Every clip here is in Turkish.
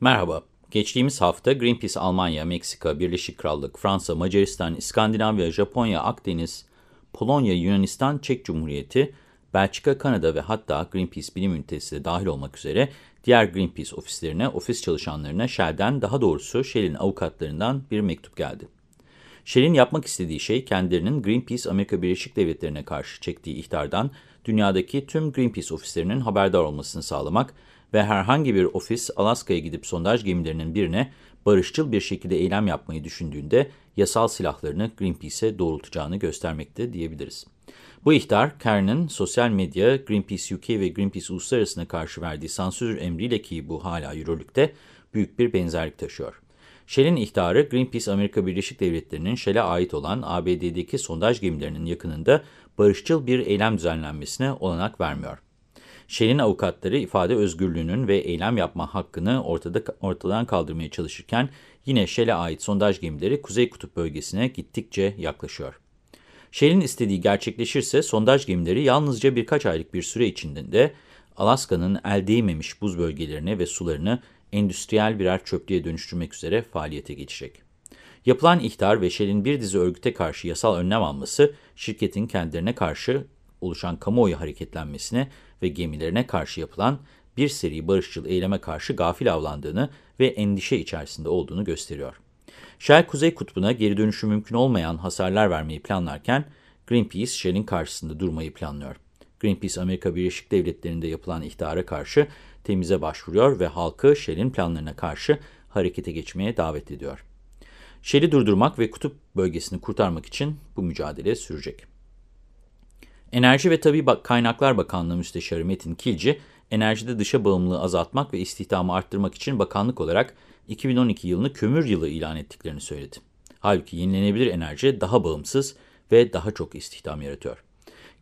Merhaba. Geçtiğimiz hafta Greenpeace Almanya, Meksika, Birleşik Krallık, Fransa, Macaristan, İskandinavya, Japonya, Akdeniz, Polonya, Yunanistan, Çek Cumhuriyeti, Belçika, Kanada ve hatta Greenpeace bilim ünitesi de dahil olmak üzere diğer Greenpeace ofislerine, ofis çalışanlarına Shell'den daha doğrusu Shell'in avukatlarından bir mektup geldi. Shell'in yapmak istediği şey kendilerinin Greenpeace Amerika Birleşik Devletleri'ne karşı çektiği ihtardan dünyadaki tüm Greenpeace ofislerinin haberdar olmasını sağlamak ve herhangi bir ofis Alaska'ya gidip sondaj gemilerinin birine barışçıl bir şekilde eylem yapmayı düşündüğünde yasal silahlarını Greenpeace'e doğrultacağını göstermekte diyebiliriz. Bu ihtar, Kern'ın sosyal medya, Greenpeace UK ve Greenpeace Uluslararası'na karşı verdiği sansür emriyle ki bu hala yürürlükte büyük bir benzerlik taşıyor. Shell'in ihtarı Greenpeace Amerika Birleşik Devletleri'nin Shell'e ait olan ABD'deki sondaj gemilerinin yakınında barışçıl bir eylem düzenlenmesine olanak vermiyor. Shell'in avukatları ifade özgürlüğünün ve eylem yapma hakkını ortada, ortadan kaldırmaya çalışırken yine Shell'e ait sondaj gemileri Kuzey Kutup bölgesine gittikçe yaklaşıyor. Shell'in istediği gerçekleşirse sondaj gemileri yalnızca birkaç aylık bir süre içinde Alaska'nın el değmemiş buz bölgelerini ve sularını endüstriyel birer çöplüğe dönüştürmek üzere faaliyete geçecek. Yapılan ihtar ve Shell'in bir dizi örgüte karşı yasal önlem alması, şirketin kendilerine karşı oluşan kamuoyu hareketlenmesine ve gemilerine karşı yapılan bir seri barışçıl eyleme karşı gafil avlandığını ve endişe içerisinde olduğunu gösteriyor. Shell Kuzey Kutbu'na geri dönüşü mümkün olmayan hasarlar vermeyi planlarken Greenpeace Shell'in karşısında durmayı planlıyor. Greenpeace Amerika Birleşik Devletleri'nde yapılan ihtara karşı temize başvuruyor ve halkı Shell'in planlarına karşı harekete geçmeye davet ediyor. Shell'i durdurmak ve kutup bölgesini kurtarmak için bu mücadele sürecek. Enerji ve Tabi Kaynaklar Bakanlığı Müsteşarı Metin Kilci, enerjide dışa bağımlılığı azaltmak ve istihdamı arttırmak için bakanlık olarak 2012 yılını kömür yılı ilan ettiklerini söyledi. Halbuki yenilenebilir enerji daha bağımsız ve daha çok istihdam yaratıyor.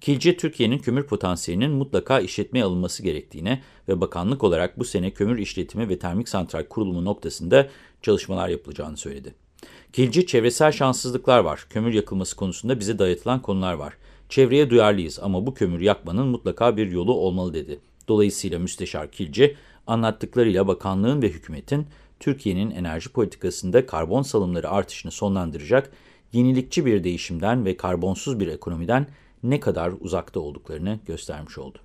Kilci, Türkiye'nin kömür potansiyelinin mutlaka işletmeye alınması gerektiğine ve bakanlık olarak bu sene kömür işletimi ve termik santral kurulumu noktasında çalışmalar yapılacağını söyledi. Kilci, çevresel şanssızlıklar var. Kömür yakılması konusunda bize dayatılan konular var. Çevreye duyarlıyız ama bu kömür yakmanın mutlaka bir yolu olmalı dedi. Dolayısıyla Müsteşar Kilci, anlattıklarıyla bakanlığın ve hükümetin Türkiye'nin enerji politikasında karbon salımları artışını sonlandıracak yenilikçi bir değişimden ve karbonsuz bir ekonomiden ne kadar uzakta olduklarını göstermiş oldu.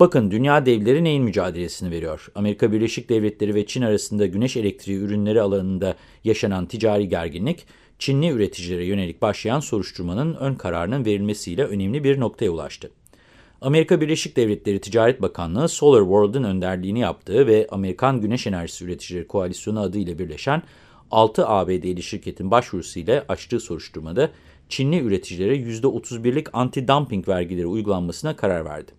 Bakın dünya devleri neyin mücadelesini veriyor? Amerika Birleşik Devletleri ve Çin arasında güneş elektriği ürünleri alanında yaşanan ticari gerginlik, Çinli üreticilere yönelik başlayan soruşturmanın ön kararının verilmesiyle önemli bir noktaya ulaştı. Amerika Birleşik Devletleri Ticaret Bakanlığı Solar World'un önderliğini yaptığı ve Amerikan Güneş Enerjisi Üreticileri Koalisyonu adıyla birleşen 6 ABD'li şirketin başvurusuyla açtığı soruşturmada Çinli üreticilere %31'lik anti-dumping vergileri uygulanmasına karar verdi.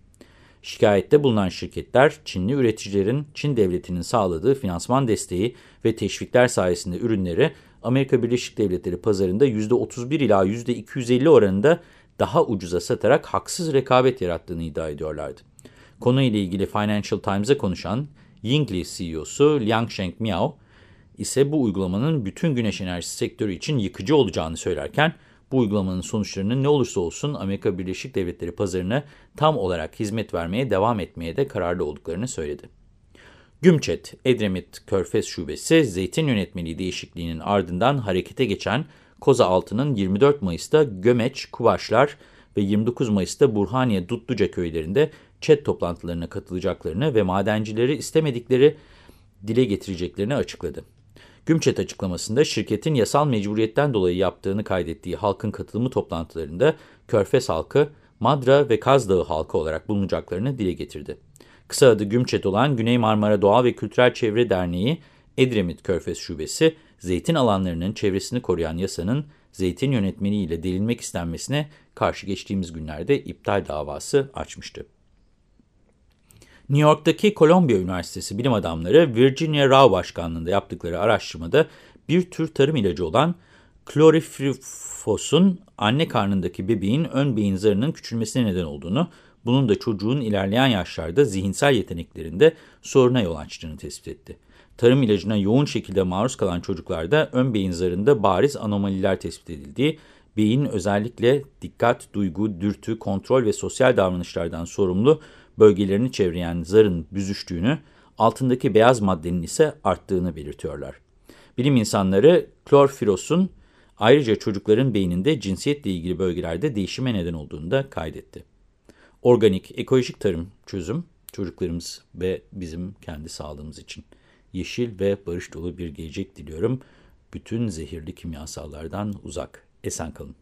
Şikayette bulunan şirketler, Çinli üreticilerin Çin devletinin sağladığı finansman desteği ve teşvikler sayesinde ürünleri Amerika Birleşik Devletleri pazarında %31 ila %250 oranında daha ucuza satarak haksız rekabet yarattığını iddia ediyorlardı. Konuyla ilgili Financial Times'a konuşan Yingli CEO'su Liang Sheng Miao ise bu uygulamanın bütün güneş enerjisi sektörü için yıkıcı olacağını söylerken, bu uygulamanın sonuçlarının ne olursa olsun Amerika Birleşik Devletleri pazarına tam olarak hizmet vermeye devam etmeye de kararlı olduklarını söyledi. Gümçet, Edremit Körfez Şubesi, zeytin yönetmeliği değişikliğinin ardından harekete geçen Koza Altı'nın 24 Mayıs'ta Gömeç, Kuvaşlar ve 29 Mayıs'ta Burhaniye, Dutluca köylerinde ÇED toplantılarına katılacaklarını ve madencileri istemedikleri dile getireceklerini açıkladı. Gümçet açıklamasında şirketin yasal mecburiyetten dolayı yaptığını kaydettiği halkın katılımı toplantılarında Körfez halkı, Madra ve Kaz Dağı halkı olarak bulunacaklarını dile getirdi. Kısa adı Gümçet olan Güney Marmara Doğal ve Kültürel Çevre Derneği Edremit Körfez Şubesi, zeytin alanlarının çevresini koruyan yasanın zeytin yönetmeliğiyle delinmek istenmesine karşı geçtiğimiz günlerde iptal davası açmıştı. New York'taki Columbia Üniversitesi bilim adamları Virginia Rao başkanlığında yaptıkları araştırmada bir tür tarım ilacı olan klorifos'un anne karnındaki bebeğin ön beyin zarının küçülmesine neden olduğunu, bunun da çocuğun ilerleyen yaşlarda zihinsel yeteneklerinde soruna yol açtığını tespit etti. Tarım ilacına yoğun şekilde maruz kalan çocuklarda ön beyin zarında bariz anomaliler tespit edildiği, beyin özellikle dikkat, duygu, dürtü, kontrol ve sosyal davranışlardan sorumlu bölgelerini çevreyen zarın büzüştüğünü, altındaki beyaz maddenin ise arttığını belirtiyorlar. Bilim insanları klorfirosun ayrıca çocukların beyninde cinsiyetle ilgili bölgelerde değişime neden olduğunu da kaydetti. Organik, ekolojik tarım çözüm çocuklarımız ve bizim kendi sağlığımız için yeşil ve barış dolu bir gelecek diliyorum. Bütün zehirli kimyasallardan uzak. Esen kalın.